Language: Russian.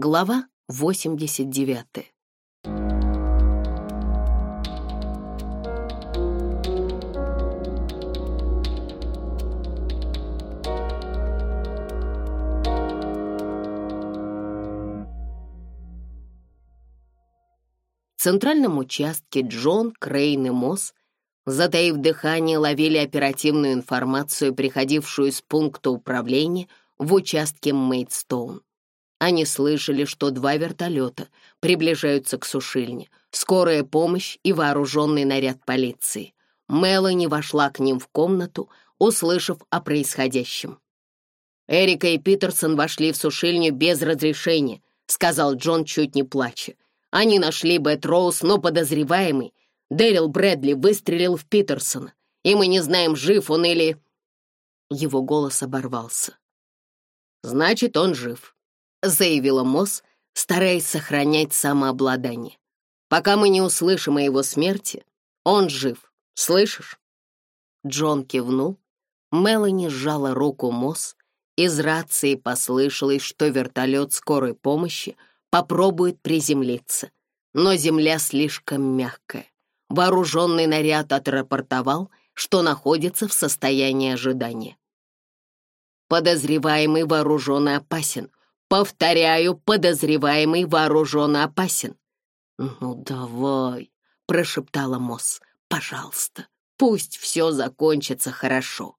Глава 89. В центральном участке Джон, Крейн и Мосс, затаив дыхание, ловили оперативную информацию, приходившую с пункта управления в участке Мейдстоун. Они слышали, что два вертолета приближаются к сушильне, скорая помощь и вооруженный наряд полиции. Мелани вошла к ним в комнату, услышав о происходящем. «Эрика и Питерсон вошли в сушильню без разрешения», — сказал Джон, чуть не плача. «Они нашли Бэт Роуз, но подозреваемый. Дэрил Брэдли выстрелил в Питерсона, и мы не знаем, жив он или...» Его голос оборвался. «Значит, он жив», — заявила Мосс, стараясь сохранять самообладание. «Пока мы не услышим о его смерти, он жив. Слышишь?» Джон кивнул. Мелани сжала руку Мосс. Из рации послышалось, что вертолет скорой помощи попробует приземлиться. Но земля слишком мягкая. Вооруженный наряд отрапортовал, что находится в состоянии ожидания. Подозреваемый вооружен и опасен. Повторяю, подозреваемый вооружен и опасен. «Ну давай», — прошептала Мосс, — «пожалуйста, пусть все закончится хорошо».